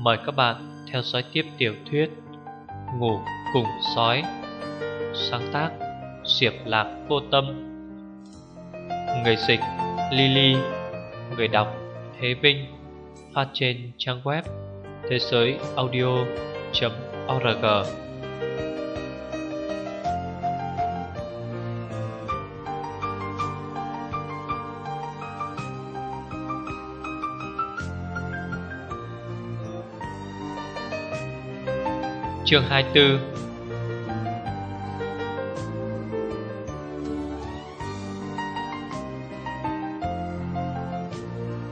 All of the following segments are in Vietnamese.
Mời các bạn theo dõi tiếp tiểu thuyết Ngủ cùng sói, Sáng tác Diệp Lạc Vô Tâm. Người dịch Lily, Người đọc Thế Vinh, Phát trên trang web Thế giới audio.org Chương 24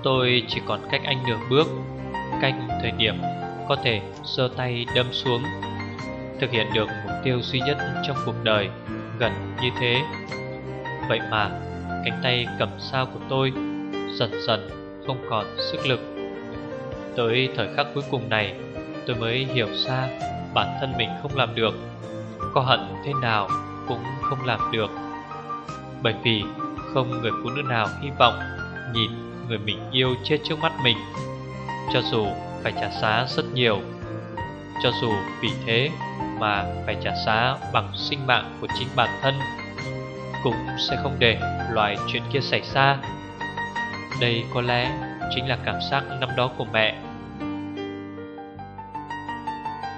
Tôi chỉ còn cách anh nửa bước, Cách thời điểm có thể sơ tay đâm xuống, Thực hiện được mục tiêu duy nhất trong cuộc đời Gần như thế. Vậy mà cánh tay cầm sao của tôi Dần dần không còn sức lực. Tới thời khắc cuối cùng này Tôi mới hiểu ra bản thân mình không làm được, Có hận thế nào cũng không làm được. Bởi vì không người phụ nữ nào hy vọng Nhìn người mình yêu chết trước mắt mình, Cho dù phải trả giá rất nhiều. Cho dù vì thế mà phải trả giá bằng sinh mạng của chính bản thân, Cũng sẽ không để loài chuyện kia xảy ra. Đây có lẽ chính là cảm giác năm đó của mẹ.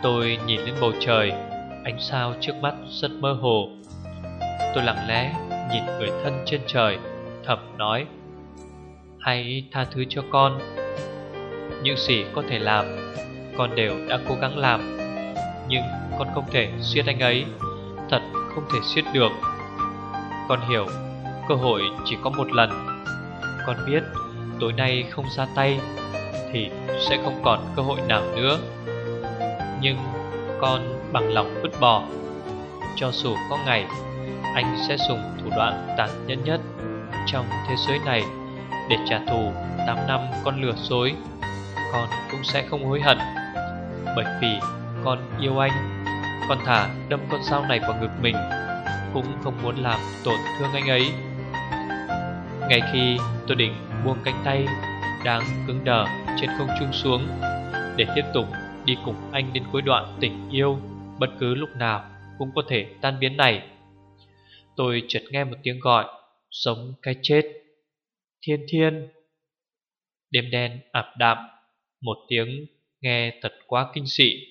Tôi nhìn lên bầu trời, Ánh sao trước mắt rất mơ hồ. Tôi lặng lẽ nhìn người thân trên trời, Thầm nói, Hãy tha thứ cho con. Những gì có thể làm, Con đều đã cố gắng làm. Nhưng con không thể siết anh ấy, Thật không thể siết được. Con hiểu, Cơ hội chỉ có một lần. Con biết, tối nay không ra tay Thì sẽ không còn cơ hội nào nữa nhưng con bằng lòng vứt bỏ. Cho dù có ngày, Anh sẽ dùng thủ đoạn tàn nhẫn nhất Trong thế giới này Để trả thù 8 năm con lừa dối. Con cũng sẽ không hối hận, Bởi vì con yêu anh. Con thả đâm con dao này vào ngực mình, Cũng không muốn làm tổn thương anh ấy. Ngay khi tôi định buông cánh tay Đang cứng đờ trên không trung xuống Để tiếp tục đi cùng anh đến cuối đoạn tình yêu, Bất cứ lúc nào cũng có thể tan biến này. Tôi chợt nghe một tiếng gọi, sống cái chết. Thiên thiên. Đêm đen ảm đạm, Một tiếng nghe thật quá kinh dị.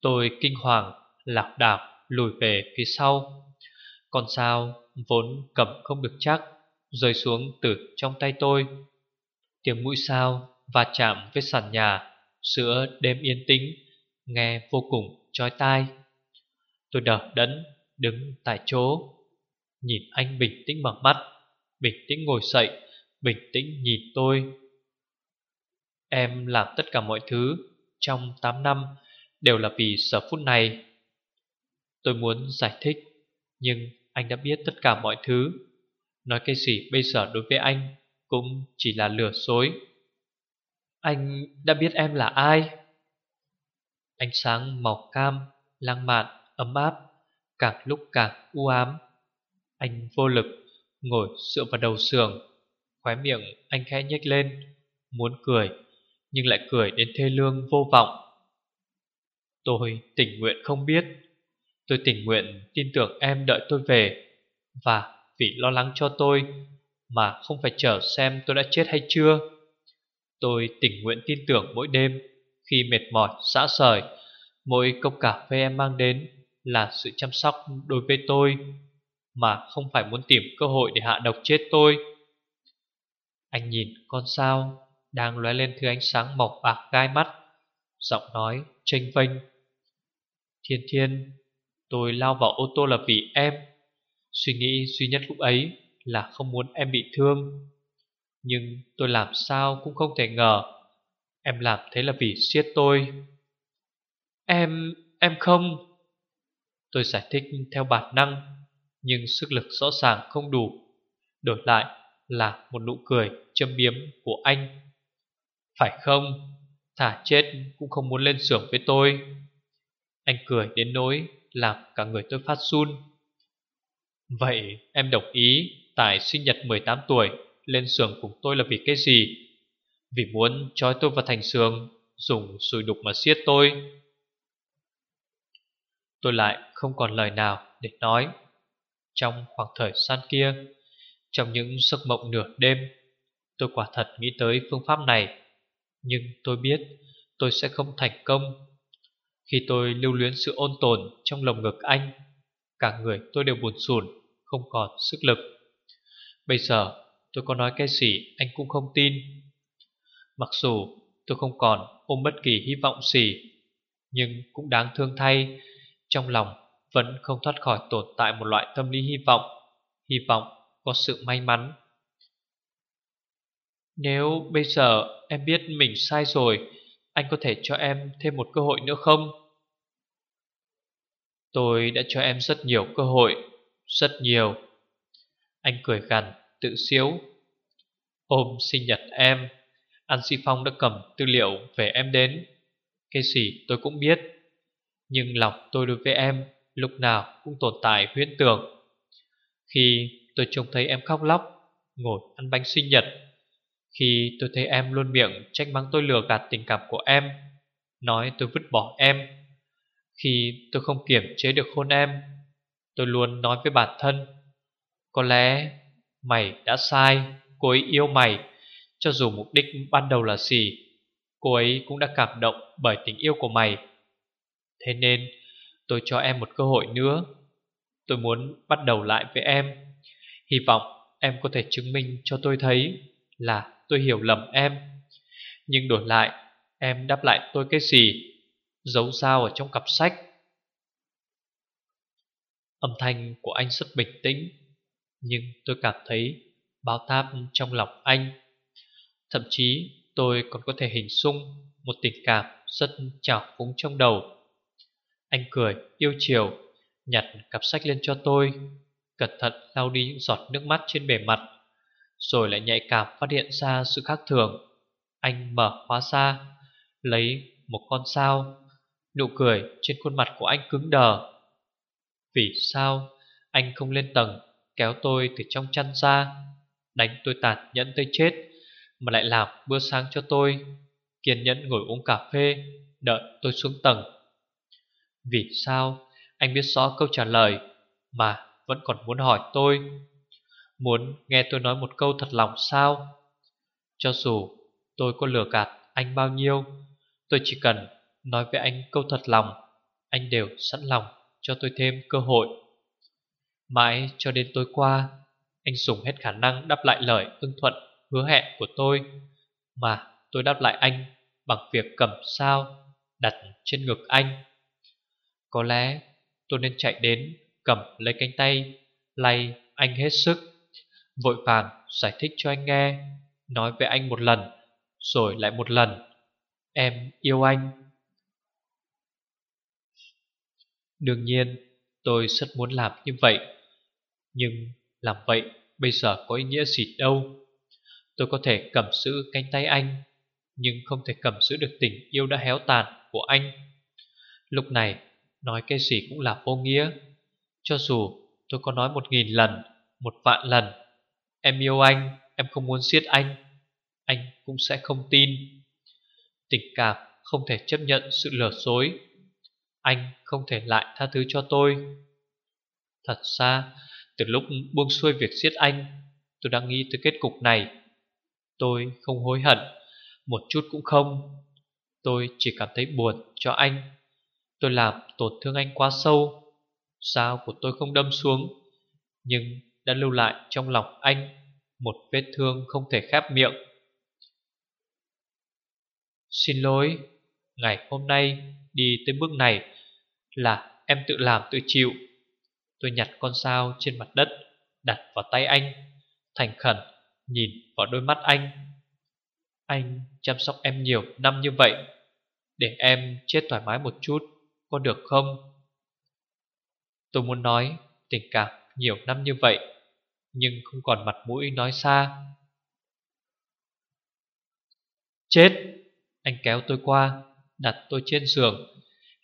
Tôi kinh hoàng, Lạc đạp lùi về phía sau. Con sao vốn cầm không được chắc, Rơi xuống từ trong tay tôi. Tiếng mũi sao và chạm với sàn nhà Giữa đêm yên tĩnh, Nghe vô cùng trói tai. Tôi đờ đẫn đứng tại chỗ, Nhìn anh bình tĩnh mở mắt, Bình tĩnh ngồi dậy, Bình tĩnh nhìn tôi. Em làm tất cả mọi thứ Trong 8 năm Đều là vì giờ phút này. Tôi muốn giải thích, Nhưng anh đã biết tất cả mọi thứ. Nói cái gì bây giờ đối với anh? Cũng chỉ là lừa dối. Anh đã biết em là ai? Ánh sáng màu cam, lãng mạn, ấm áp, càng lúc càng u ám. Anh vô lực, ngồi dựa vào đầu giường, khóe miệng anh khẽ nhếch lên, muốn cười, nhưng lại cười đến thê lương vô vọng. Tôi tình nguyện không biết, tôi tình nguyện tin tưởng em đợi tôi về, và vì lo lắng cho tôi mà không phải chờ xem tôi đã chết hay chưa. Tôi tình nguyện tin tưởng mỗi đêm khi mệt mỏi, xã sời, mỗi cốc cà phê em mang đến là sự chăm sóc đối với tôi, mà không phải muốn tìm cơ hội để hạ độc chết tôi. Anh nhìn con sao đang lóe lên thứ ánh sáng màu bạc gai mắt, giọng nói tranh vênh. Thiên thiên, tôi lao vào ô tô là vì em. Suy nghĩ duy nhất lúc ấy là không muốn em bị thương. Nhưng tôi làm sao cũng không thể ngờ, Em làm thế là vì siết tôi. Em... em không? Tôi giải thích theo bản năng, Nhưng sức lực rõ ràng không đủ, Đổi lại là một nụ cười châm biếm của anh. Phải không? Thả chết cũng không muốn lên xưởng với tôi. Anh cười đến nỗi làm cả người tôi phát run. Vậy em đồng ý tại sinh nhật 18 tuổi lên sườn cùng tôi là vì cái gì? Vì muốn trói tôi vào thành sườn Dùng sùi đục mà siết tôi. Tôi lại không còn lời nào để nói. Trong khoảng thời gian kia Trong những giấc mộng nửa đêm Tôi quả thật nghĩ tới phương pháp này. Nhưng tôi biết tôi sẽ không thành công. Khi tôi lưu luyến sự ôn tồn trong lồng ngực anh Cả người tôi đều buồn sùn, Không còn sức lực. Bây giờ tôi có nói cái gì anh cũng không tin Mặc dù tôi không còn ôm bất kỳ hy vọng gì, Nhưng cũng đáng thương thay, Trong lòng vẫn không thoát khỏi tồn tại một loại tâm lý hy vọng Hy vọng có sự may mắn Nếu bây giờ em biết mình sai rồi, Anh có thể cho em thêm một cơ hội nữa không? Tôi đã cho em rất nhiều cơ hội, Rất nhiều anh cười gằn tự xíu Hôm sinh nhật em, An Si Phong đã cầm tư liệu về em đến. Cái gì tôi cũng biết, Nhưng lòng tôi đối với em Lúc nào cũng tồn tại huyễn tưởng. Khi tôi trông thấy em khóc lóc, Ngồi ăn bánh sinh nhật, Khi tôi thấy em luôn miệng trách mắng tôi lừa gạt tình cảm của em, Nói tôi vứt bỏ em, Khi tôi không kiểm chế được hôn em, Tôi luôn nói với bản thân có lẽ mày đã sai, Cô ấy yêu mày. Cho dù mục đích ban đầu là gì, Cô ấy cũng đã cảm động bởi tình yêu của mày. Thế nên, tôi cho em một cơ hội nữa. Tôi muốn bắt đầu lại với em. Hy vọng em có thể chứng minh cho tôi thấy Là tôi hiểu lầm em. Nhưng đổi lại, Em đáp lại tôi cái gì? Giấu sao ở trong cặp sách. Âm thanh của anh rất bình tĩnh. Nhưng tôi cảm thấy bao táp trong lòng anh. Thậm chí tôi còn có thể hình dung Một tình cảm rất trào phúng trong đầu. Anh cười, yêu chiều, Nhặt cặp sách lên cho tôi, Cẩn thận lau đi những giọt nước mắt trên bề mặt, Rồi lại nhạy cảm phát hiện ra sự khác thường. Anh mở khóa ra, Lấy một con sao Nụ cười trên khuôn mặt của anh cứng đờ. Vì sao anh không lên tầng? Kéo tôi từ trong chăn ra, Đánh tôi tàn nhẫn tới chết, Mà lại làm bữa sáng cho tôi, Kiên nhẫn ngồi uống cà phê, Đợi tôi xuống tầng. Vì sao? Anh biết rõ câu trả lời Mà vẫn còn muốn hỏi tôi. Muốn nghe tôi nói một câu thật lòng sao? Cho dù tôi có lừa gạt anh bao nhiêu, Tôi chỉ cần nói với anh câu thật lòng, Anh đều sẵn lòng cho tôi thêm cơ hội. Mãi cho đến tối qua, Anh dùng hết khả năng đáp lại lời ưng thuận, hứa hẹn của tôi. Mà tôi đáp lại anh bằng việc cầm sao đặt trên ngực anh. Có lẽ tôi nên chạy đến cầm lấy cánh tay, Lay anh hết sức, Vội vàng giải thích cho anh nghe, Nói với anh một lần, Rồi lại một lần, Em yêu anh. Đương nhiên tôi rất muốn làm như vậy. Nhưng làm vậy bây giờ có ý nghĩa gì đâu? Tôi có thể cầm giữ cánh tay anh, Nhưng không thể cầm giữ được tình yêu đã héo tàn của anh. Lúc này, nói cái gì cũng là vô nghĩa. Cho dù tôi có nói một nghìn lần, Một vạn lần, Em yêu anh, Em không muốn giết anh Anh cũng sẽ không tin. Tình cảm không thể chấp nhận sự lừa dối. Anh không thể lại tha thứ cho tôi. Thật ra, Từ lúc buông xuôi việc giết anh, Tôi đã nghĩ tới kết cục này. Tôi không hối hận, Một chút cũng không. Tôi chỉ cảm thấy buồn cho anh. Tôi làm tổn thương anh quá sâu. Sao của tôi không đâm xuống, Nhưng đã lưu lại trong lòng anh Một vết thương không thể khép miệng. Xin lỗi, Ngày hôm nay đi tới bước này Là em tự làm tự chịu. Tôi nhặt con sao trên mặt đất, Đặt vào tay anh, Thành khẩn nhìn vào đôi mắt anh. Anh chăm sóc em nhiều năm như vậy, Để em chết thoải mái một chút, Có được không? Tôi muốn nói tình cảm nhiều năm như vậy, Nhưng không còn mặt mũi nói xa. Chết! Anh kéo tôi qua, Đặt tôi trên giường,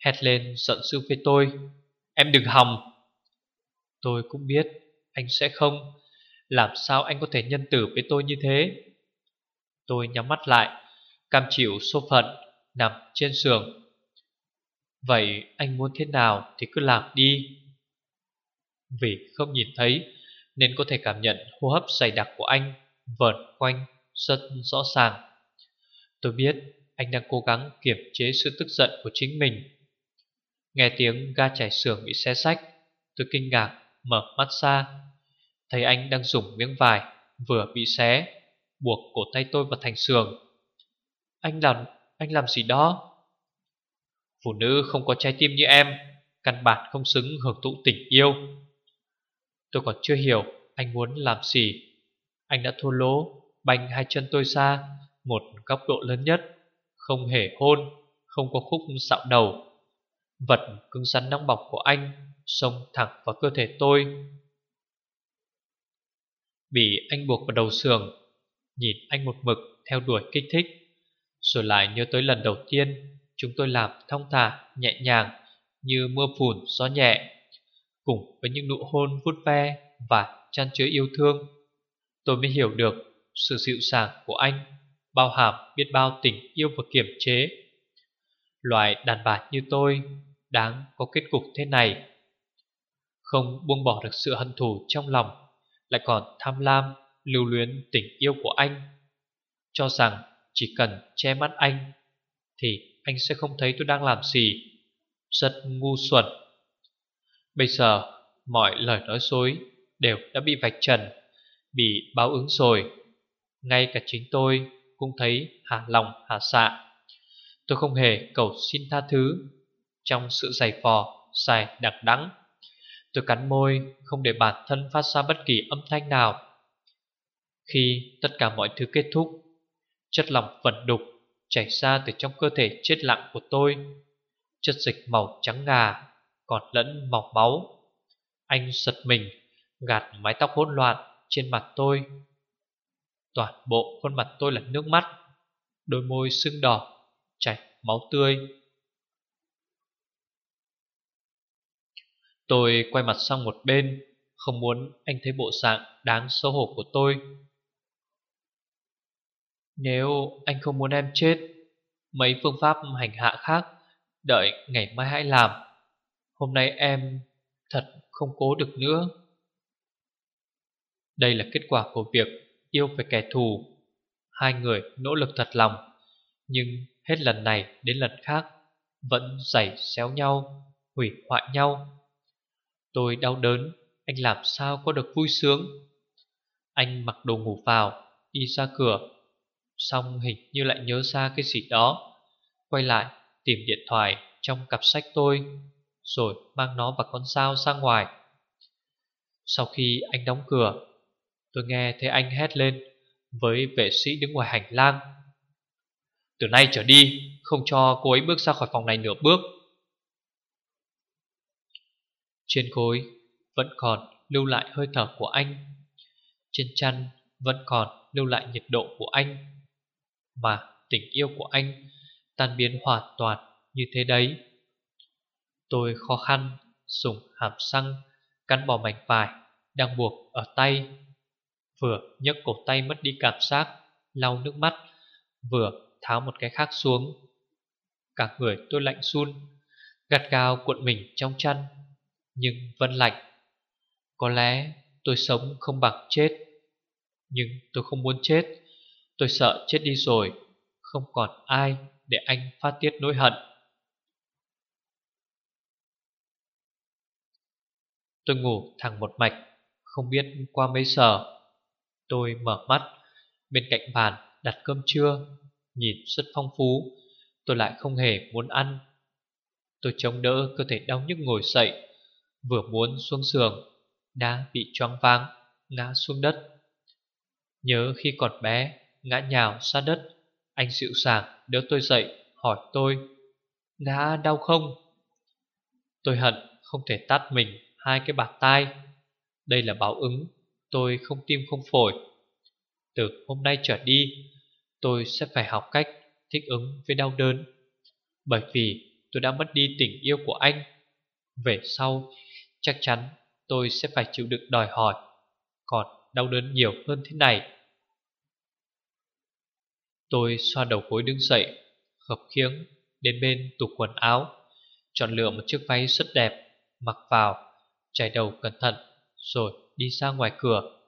Hét lên giận dữ với tôi. Em đừng hòng! Tôi cũng biết anh sẽ không. Làm sao anh có thể nhân tử với tôi như thế? Tôi nhắm mắt lại, Cam chịu số phận Nằm trên giường. Vậy anh muốn thế nào Thì cứ làm đi. Vì không nhìn thấy Nên có thể cảm nhận hô hấp dày đặc của anh Vợn quanh rất rõ ràng. Tôi biết anh đang cố gắng kiềm chế sự tức giận của chính mình. Nghe tiếng ga chảy xưởng bị xé sách Tôi kinh ngạc mở mắt ra. Thấy anh đang dùng miếng vải, Vừa bị xé, Buộc cổ tay tôi vào thành sườn. Anh làm anh làm gì đó? Phụ nữ không có trái tim như em, Căn bản không xứng hưởng thụ tình yêu. Tôi còn chưa hiểu Anh muốn làm gì. Anh đã thua lỗ, Bành hai chân tôi ra, Một góc độ lớn nhất, Không hề hôn, Không có khúc sạo đầu. Vật cứng rắn nóng bọc của anh Xông thẳng vào cơ thể tôi. Bị anh buộc vào đầu sườn Nhìn anh một mực theo đuổi kích thích Rồi lại nhớ tới lần đầu tiên Chúng tôi làm thong thả, nhẹ nhàng Như mưa phùn, gió nhẹ Cùng với những nụ hôn vút ve Và chăn chứa yêu thương. Tôi mới hiểu được sự dịu dàng của anh Bao hàm biết bao tình yêu và kiềm chế. Loại đàn bà như tôi Đáng có kết cục thế này. Không buông bỏ được sự hận thù trong lòng Lại còn tham lam Lưu luyến tình yêu của anh. Cho rằng chỉ cần che mắt anh Thì anh sẽ không thấy tôi đang làm gì. Rất ngu xuẩn. Bây giờ mọi lời nói dối Đều đã bị vạch trần Bị báo ứng rồi. Ngay cả chính tôi cũng thấy hạ lòng hạ dạ. xạ Tôi không hề cầu xin tha thứ. Trong sự dày vò, dài đặc đắng Tôi cắn môi, không để bản thân phát ra bất kỳ âm thanh nào. Khi tất cả mọi thứ kết thúc, Chất lỏng vẩn đục chảy ra từ trong cơ thể chết lặng của tôi. Chất dịch màu trắng ngà, Còn lẫn màu máu. Anh giật mình, Gạt mái tóc hỗn loạn trên mặt tôi. Toàn bộ khuôn mặt tôi là nước mắt. Đôi môi sưng đỏ, Chảy máu tươi. Tôi quay mặt sang một bên, Không muốn anh thấy bộ dạng đáng xấu hổ của tôi. Nếu anh không muốn em chết, Mấy phương pháp hành hạ khác, Đợi ngày mai hãy làm. Hôm nay em thật không cố được nữa. Đây là kết quả của việc yêu phải kẻ thù. Hai người nỗ lực thật lòng, Nhưng hết lần này đến lần khác Vẫn giày xéo nhau, Hủy hoại nhau. Tôi đau đớn, Anh làm sao có được vui sướng? Anh mặc đồ ngủ vào, Đi ra cửa. Xong hình như lại nhớ ra cái gì đó. Quay lại, tìm điện thoại Trong cặp sách tôi, Rồi mang nó và con dao ra ngoài. Sau khi anh đóng cửa, Tôi nghe thấy anh hét lên Với vệ sĩ đứng ngoài hành lang. Từ nay trở đi, Không cho cô ấy bước ra khỏi phòng này nửa bước. Trên gối Vẫn còn lưu lại hơi thở của anh. Trên chăn Vẫn còn lưu lại nhiệt độ của anh. Mà tình yêu của anh Tan biến hoàn toàn như thế đấy. Tôi khó khăn Dùng hàm xăng Cắn bỏ mảnh vải Đang buộc ở tay. Vừa nhấc cổ tay mất đi cảm giác, Lau nước mắt, Vừa tháo một cái khác xuống. Cả người tôi lạnh run Gặt gao cuộn mình trong chăn. Nhưng vẫn lạnh. Có lẽ tôi sống không bằng chết. Nhưng tôi không muốn chết. Tôi sợ chết đi rồi, Không còn ai để anh phát tiết nỗi hận. Tôi ngủ thẳng một mạch, Không biết qua mấy giờ. Tôi mở mắt, Bên cạnh bàn đặt cơm trưa, Nhìn rất phong phú. Tôi lại không hề muốn ăn. Tôi chống đỡ cơ thể đau nhức ngồi dậy. Vừa muốn xuống giường, Đã bị choáng váng, Ngã xuống đất. Nhớ khi còn bé, Ngã nhào sát đất, Anh dịu sàng đỡ tôi dậy, Hỏi tôi, Ngã đau không? Tôi hận không thể tát mình Hai cái bạt tai. Đây là báo ứng, Tôi không tim không phổi. Từ hôm nay trở đi, Tôi sẽ phải học cách thích ứng với đau đớn. Bởi vì tôi đã mất đi tình yêu của anh. Về sau Chắc chắn tôi sẽ phải chịu đựng đòi hỏi, Còn đau đớn nhiều hơn thế này. Tôi xoa đầu gối đứng dậy, Khập khiếng đến bên tủ quần áo, Chọn lựa một chiếc váy rất đẹp, Mặc vào, Chải đầu cẩn thận Rồi đi ra ngoài cửa.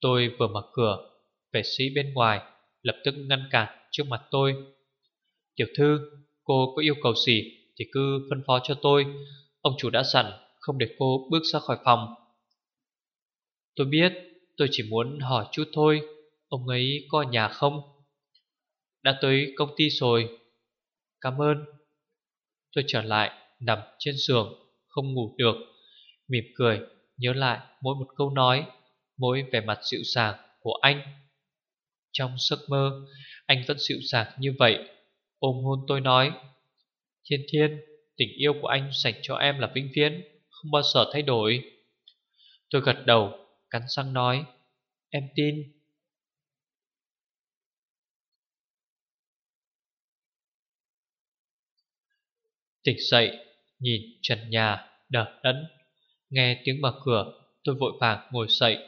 Tôi vừa mở cửa, Vệ sĩ bên ngoài Lập tức ngăn cản trước mặt tôi. Tiểu thư, Cô có yêu cầu gì Thì cứ phân phó cho tôi, Ông chủ đã dặn không để cô bước ra khỏi phòng. Tôi biết Tôi chỉ muốn hỏi chút thôi, Ông ấy có nhà không? Đã tới công ty rồi. Cảm ơn. Tôi trở lại, nằm trên giường, Không ngủ được, Mỉm cười, nhớ lại mỗi một câu nói, Mỗi vẻ mặt dịu dàng của anh. Trong giấc mơ, Anh vẫn dịu dàng như vậy, Ôm hôn tôi nói, Thiên thiên, Tình yêu của anh dành cho em là vĩnh viễn. Không bao giờ thay đổi. Tôi gật đầu, Cắn răng nói, Em tin. Tỉnh dậy, Nhìn trần nhà, đờ đẫn. Nghe tiếng mở cửa, Tôi vội vàng ngồi dậy.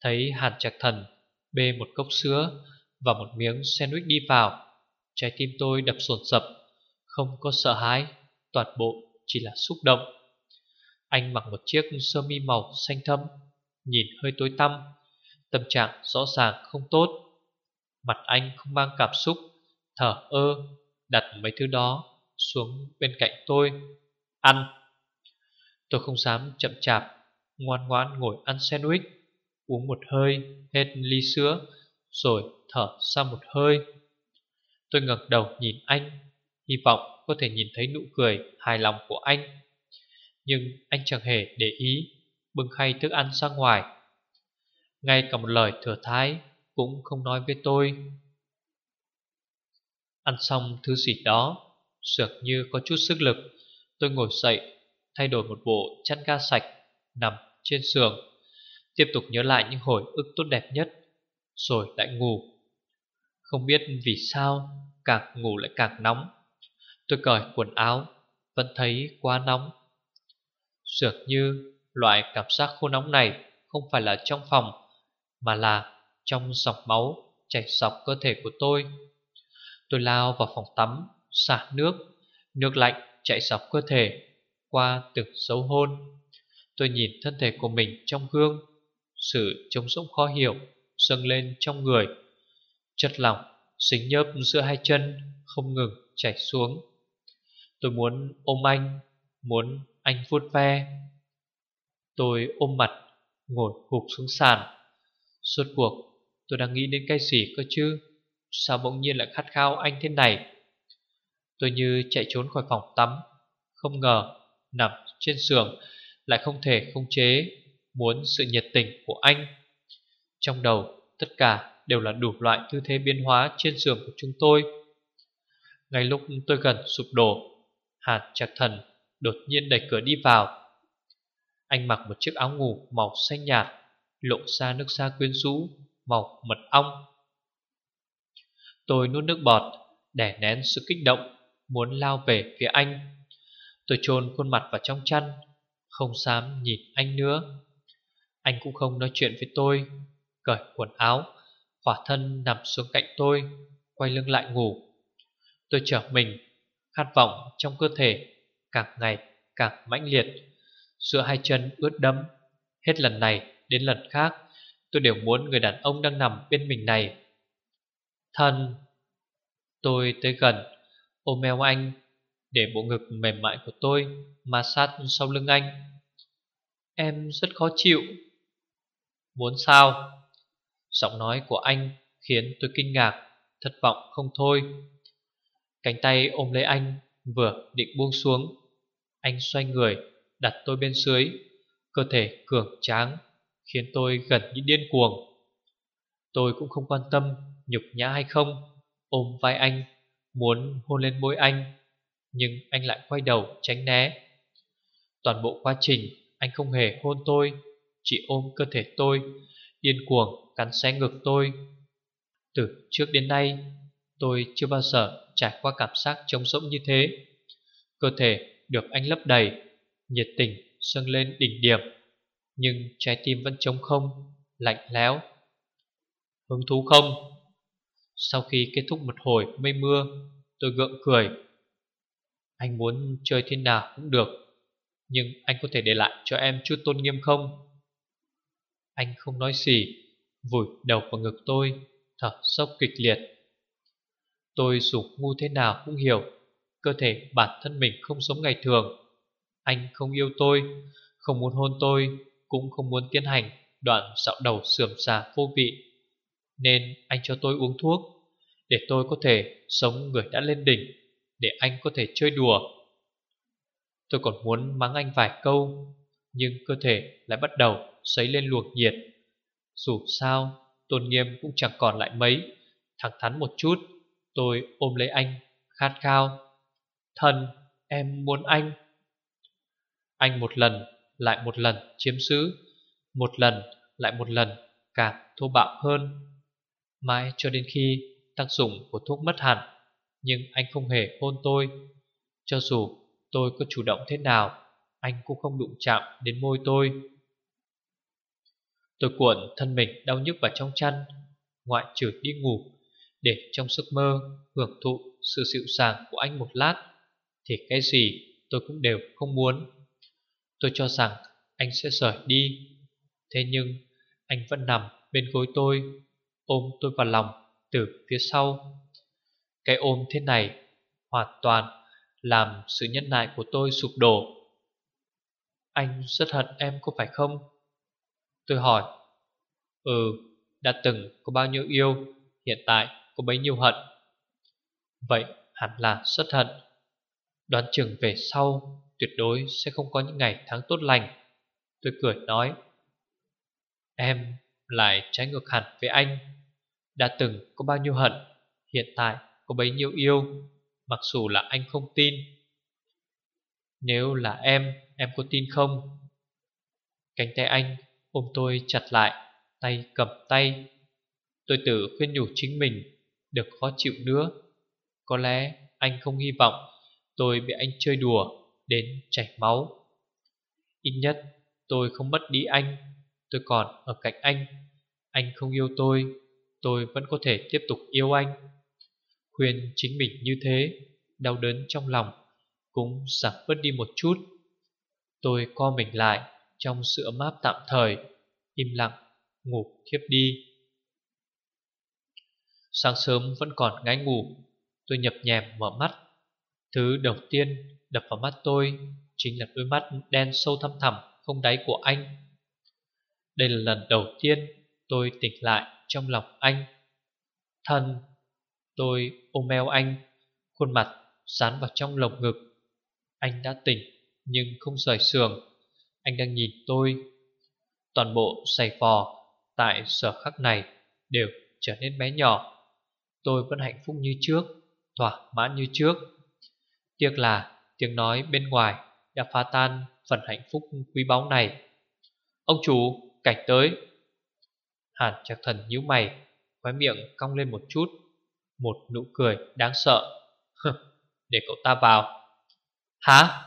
Thấy Hàn Trạc Thần Bê một cốc sữa Và một miếng sandwich đi vào. Trái tim tôi đập sồn sập Không có sợ hãi, Toàn bộ chỉ là xúc động. Anh mặc một chiếc sơ mi màu xanh thâm, Nhìn hơi tối tăm, Tâm trạng rõ ràng không tốt. Mặt anh không mang cảm xúc, Thở ơ, Đặt mấy thứ đó xuống bên cạnh tôi, Ăn. Tôi không dám chậm chạp, Ngoan ngoan ngồi ăn sandwich, Uống một hơi, hết ly sữa, Rồi thở ra một hơi. Tôi ngẩng đầu nhìn anh, Hy vọng có thể nhìn thấy nụ cười hài lòng của anh. Nhưng anh chẳng hề để ý, Bưng khay thức ăn ra ngoài. Ngay cả một lời thừa thái Cũng không nói với tôi. Ăn xong thứ gì đó Sược như có chút sức lực, Tôi ngồi dậy, Thay đổi một bộ chăn ga sạch Nằm trên giường, Tiếp tục nhớ lại những hồi ức tốt đẹp nhất, Rồi lại ngủ. Không biết vì sao, Càng ngủ lại càng nóng. Tôi cởi quần áo, Vẫn thấy quá nóng. Dường như loại cảm giác khô nóng này Không phải là trong phòng, Mà là trong dòng máu Chảy dọc cơ thể của tôi. Tôi lao vào phòng tắm, Xả nước Nước lạnh chạy dọc cơ thể Qua từng dấu hôn. Tôi nhìn thân thể của mình trong gương, Sự trống rỗng khó hiểu Dâng lên trong người. Chất lỏng Xính nhớp giữa hai chân Không ngừng chảy xuống. Tôi muốn ôm anh, Muốn anh vuốt ve. Tôi ôm mặt Ngồi hụp xuống sàn. Suốt cuộc tôi đang nghĩ đến cái gì cơ chứ? Sao bỗng nhiên lại khát khao anh thế này? Tôi như chạy trốn khỏi phòng tắm. Không ngờ Nằm trên giường Lại không thể không chế Muốn sự nhiệt tình của anh. Trong đầu tất cả đều là đủ loại tư thế biến hóa trên giường của chúng tôi. Ngay lúc tôi gần sụp đổ, hạt chặt Thần đột nhiên đẩy cửa đi vào. Anh mặc một chiếc áo ngủ màu xanh nhạt, lộ ra nước da quyến rũ, màu mật ong. Tôi nuốt nước bọt, đè nén sự kích động, muốn lao về phía anh. Tôi chôn khuôn mặt vào trong chăn, không dám nhìn anh nữa. Anh cũng không nói chuyện với tôi, cởi quần áo Khỏa thân nằm xuống cạnh tôi Quay lưng lại ngủ Tôi trở mình Khát vọng trong cơ thể Càng ngày càng mãnh liệt. Giữa hai chân ướt đẫm, Hết lần này đến lần khác, Tôi đều muốn người đàn ông đang nằm bên mình này. Thân, Tôi tới gần, Ôm eo anh Để bộ ngực mềm mại của tôi Ma sát sau lưng anh. Em rất khó chịu. Muốn sao? Giọng nói của anh khiến tôi kinh ngạc, Thất vọng không thôi. Cánh tay ôm lấy anh Vừa định buông xuống anh xoay người, đặt tôi bên dưới, Cơ thể cường tráng, Khiến tôi gần như điên cuồng. Tôi cũng không quan tâm Nhục nhã hay không, Ôm vai anh, Muốn hôn lên môi anh, Nhưng anh lại quay đầu tránh né. Toàn bộ quá trình, Anh không hề hôn tôi, Chỉ ôm cơ thể tôi, Điên cuồng cắn xé ngực tôi. Từ trước đến nay, Tôi chưa bao giờ trải qua cảm giác trống rỗng như thế. Cơ thể được anh lấp đầy, Nhiệt tình dâng lên đỉnh điểm, Nhưng trái tim vẫn trống không, lạnh lẽo Hứng thú không? Sau khi kết thúc một hồi mây mưa, Tôi gượng cười Anh muốn chơi thế nào cũng được, Nhưng anh có thể để lại cho em chút tôn nghiêm không? Anh không nói gì, Vùi đầu vào ngực tôi, Thở sốc kịch liệt Tôi dù ngu thế nào cũng hiểu Cơ thể bản thân mình không sống ngày thường. Anh không yêu tôi, Không muốn hôn tôi, Cũng không muốn tiến hành đoạn dạo đầu sườm xà vô vị. Nên anh cho tôi uống thuốc, Để tôi có thể sống người đã lên đỉnh, Để anh có thể chơi đùa. Tôi còn muốn mắng anh vài câu, Nhưng cơ thể lại bắt đầu sấy lên luồng nhiệt. Dù sao, tôn nghiêm cũng chẳng còn lại mấy. Thẳng thắn một chút, Tôi ôm lấy anh khát khao. Thần em muốn anh. Anh một lần, lại một lần chiếm giữ Một lần, lại một lần, càng thô bạo hơn. Mãi cho đến khi tác dụng của thuốc mất hẳn, Nhưng anh không hề hôn tôi. Cho dù tôi có chủ động thế nào, Anh cũng không đụng chạm đến môi tôi. Tôi cuộn thân mình đau nhức vào trong chăn, Ngoại trừ đi ngủ, Để trong giấc mơ hưởng thụ sự dịu dàng của anh một lát. Thì cái gì tôi cũng đều không muốn. Tôi cho rằng anh sẽ rời đi. Thế nhưng anh vẫn nằm bên gối tôi Ôm tôi vào lòng từ phía sau. Cái ôm thế này Hoàn toàn làm sự nhân nại của tôi sụp đổ. Anh rất hận em có phải không? Tôi hỏi. Ừ, đã từng có bao nhiêu yêu Hiện tại có bấy nhiêu hận. Vậy hẳn là rất hận. Đoán chừng về sau, Tuyệt đối sẽ không có những ngày tháng tốt lành. Tôi cười nói, Em lại trái ngược hẳn với anh. Đã từng có bao nhiêu hận, Hiện tại có bấy nhiêu yêu, Mặc dù là anh không tin. Nếu là em Em có tin không? Cánh tay anh ôm tôi chặt lại, Tay cầm tay. Tôi tự khuyên nhủ chính mình Được khó chịu nữa. Có lẽ anh không hy vọng Tôi bị anh chơi đùa, Đến chảy máu. Ít nhất, tôi không mất đi anh. Tôi còn ở cạnh anh. Anh không yêu tôi Tôi vẫn có thể tiếp tục yêu anh. Khuyên chính mình như thế, Đau đớn trong lòng Cũng giảm bớt đi một chút. Tôi co mình lại Trong sự ấm áp tạm thời, Im lặng, ngủ thiếp đi. Sáng sớm vẫn còn ngáy ngủ, Tôi nhập nhèm mở mắt. Thứ đầu tiên đập vào mắt tôi Chính là đôi mắt đen sâu thăm thẳm Không đáy của anh. Đây là lần đầu tiên Tôi tỉnh lại trong lòng anh. Thân Tôi ôm eo anh, Khuôn mặt dán vào trong lồng ngực. Anh đã tỉnh Nhưng không rời sườn Anh đang nhìn tôi. Toàn bộ giày vò Tại sở khắc này Đều trở nên bé nhỏ. Tôi vẫn hạnh phúc như trước, Thỏa mãn như trước. Tiếc là tiếng nói bên ngoài Đã phá tan phần hạnh phúc quý báu này. Ông chủ cảnh tới. Hàn chắc thần nhíu mày, Khóe miệng cong lên một chút, Một nụ cười đáng sợ. Để cậu ta vào. Hả?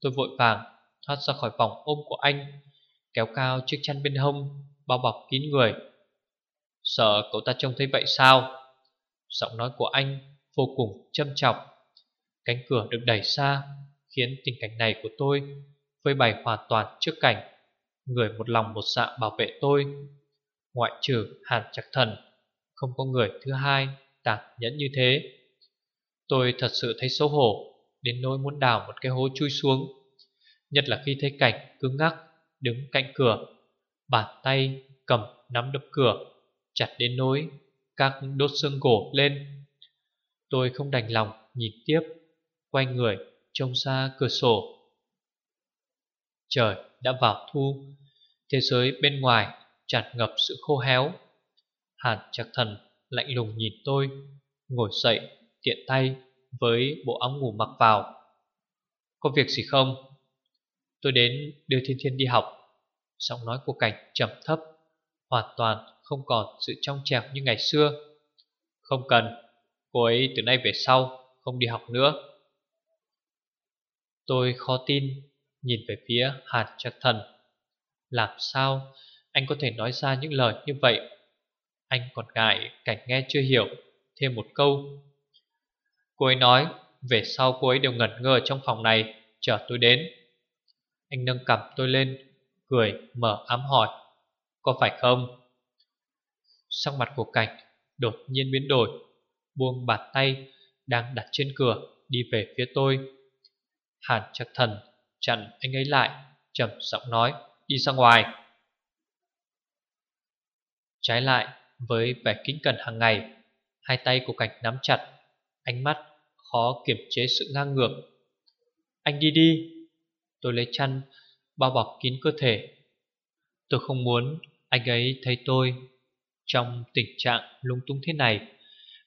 Tôi vội vàng thoát ra khỏi vòng ôm của anh, Kéo cao chiếc chăn bên hông, Bao bọc kín người. Sợ cậu ta trông thấy vậy sao? Giọng nói của anh vô cùng châm trọng. Cánh cửa được đẩy xa, Khiến tình cảnh này của tôi Phơi bày hoàn toàn trước cảnh Người một lòng một dạ bảo vệ tôi. Ngoại trừ hàn chặt thần, Không có người thứ hai tàn nhẫn như thế. Tôi thật sự thấy xấu hổ, Đến nỗi muốn đào một cái hố chui xuống. Nhất là khi thấy cảnh cứng ngắc, Đứng cạnh cửa, Bàn tay cầm nắm đập cửa, Chặt đến nỗi các đốt xương cổ lên. Tôi không đành lòng nhìn tiếp. Quay người trông xa cửa sổ. Trời đã vào thu, Thế giới bên ngoài tràn ngập sự khô héo. Hàn chặt thần lạnh lùng nhìn tôi, Ngồi dậy tiện tay với bộ áo ngủ mặc vào. Có việc gì không? Tôi đến đưa Thiên Thiên đi học. Giọng nói của cảnh trầm thấp, Hoàn toàn không còn sự trong trẻo như ngày xưa. Không cần, Cô ấy từ nay về sau Không đi học nữa. Tôi khó tin Nhìn về phía hạt trạc thần. Làm sao Anh có thể nói ra những lời như vậy? Anh còn ngại cảnh nghe chưa hiểu. Thêm một câu. Cô ấy nói, Về sau cô ấy đều ngẩn ngơ trong phòng này. Chờ tôi đến. Anh nâng cầm tôi lên, Cười, mở ám hỏi. Có phải không? Sắc mặt của cảnh đột nhiên biến đổi. Buông bàn tay Đang đặt trên cửa, Đi về phía tôi. Hàn chắc thần chặn anh ấy lại, trầm giọng nói, Đi ra ngoài. Trái lại, với vẻ kính cẩn hàng ngày, Hai tay của cảnh nắm chặt, Ánh mắt khó kiểm chế sự ngang ngược. Anh đi đi. Tôi lấy chăn, Bao bọc kín cơ thể. Tôi không muốn anh ấy thấy tôi Trong tình trạng lung tung thế này,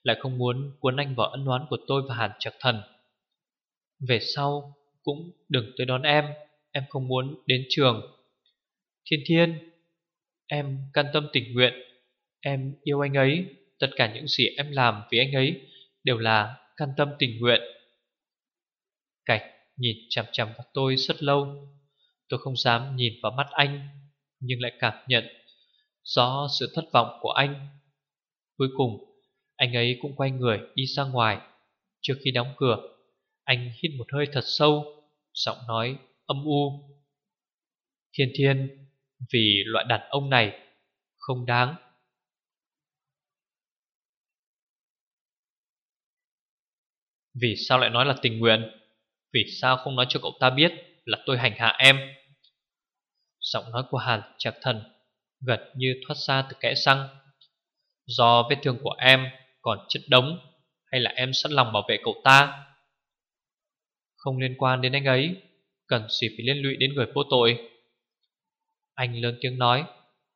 Lại không muốn cuốn anh vào ân oán của tôi và Hàn Trạc Thần. Về sau cũng đừng tới đón em Em không muốn đến trường. Thiên Thiên, Em can tâm tình nguyện, Em yêu anh ấy, Tất cả những gì em làm vì anh ấy Đều là can tâm tình nguyện. Cạch nhìn chằm chằm vào tôi rất lâu, Tôi không dám nhìn vào mắt anh, Nhưng lại cảm nhận Rõ sự thất vọng của anh. Cuối cùng, Anh ấy cũng quay người đi ra ngoài. Trước khi đóng cửa, Anh hít một hơi thật sâu Giọng nói âm u. Thiên thiên, Vì loại đàn ông này, Không đáng. Vì sao lại nói là tình nguyện? Vì sao không nói cho cậu ta biết Là tôi hành hạ em? Giọng nói của Hàn chặt thần gật như thoát ra từ kẽ xăng Do vết thương của em Còn chất đống, Hay là em sẵn lòng bảo vệ cậu ta? Không liên quan đến anh ấy, Cần gì phải liên lụy đến người vô tội. Anh lớn tiếng nói,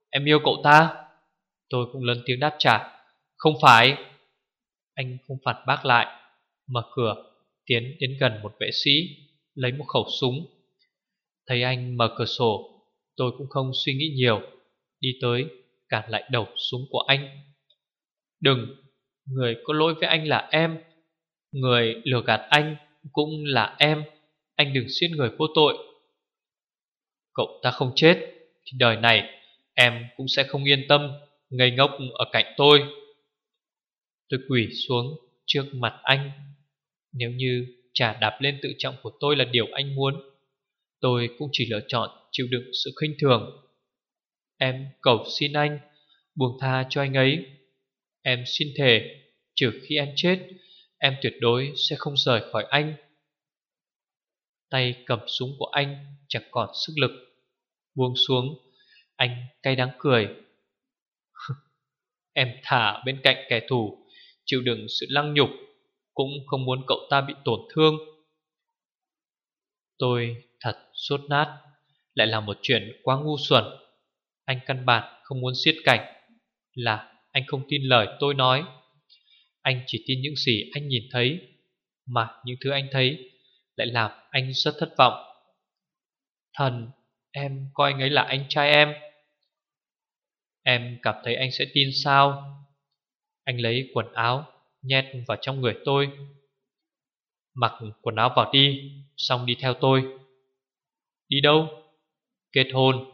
Em yêu cậu ta. Tôi cũng lớn tiếng đáp trả, Không phải. Anh không phản bác lại, Mở cửa, Tiến đến gần một vệ sĩ, Lấy một khẩu súng. Thấy anh mở cửa sổ, Tôi cũng không suy nghĩ nhiều, Đi tới, cản lại đầu súng của anh. Đừng, Người có lỗi với anh là em, Người lừa gạt anh. Cũng là em. Anh đừng giết người vô tội. Cậu ta không chết, Thì đời này em cũng sẽ không yên tâm, Ngây ngốc ở cạnh tôi. Tôi quỷ xuống trước mặt anh. Nếu như trả đạp lên tự trọng của tôi là điều anh muốn, Tôi cũng chỉ lựa chọn chịu đựng sự khinh thường. Em cầu xin anh Buông tha cho anh ấy. Em xin thề, Trừ khi em chết Em tuyệt đối sẽ không rời khỏi anh. Tay cầm súng của anh Chẳng còn sức lực. Buông xuống, Anh cay đắng cười. Em thả bên cạnh kẻ thù, Chịu đựng sự lăng nhục, cũng không muốn cậu ta bị tổn thương. Tôi thật sốt nát, Lại là một chuyện quá ngu xuẩn. Anh căn bản không muốn siết cảnh, Là anh không tin lời tôi nói. Anh chỉ tin những gì anh nhìn thấy, Mà những thứ anh thấy Lại làm anh rất thất vọng. Thần, Em coi anh ấy là anh trai em. Em cảm thấy anh sẽ tin sao? Anh lấy quần áo Nhét vào trong người tôi. Mặc quần áo vào đi, Xong đi theo tôi. Đi đâu? Kết hôn.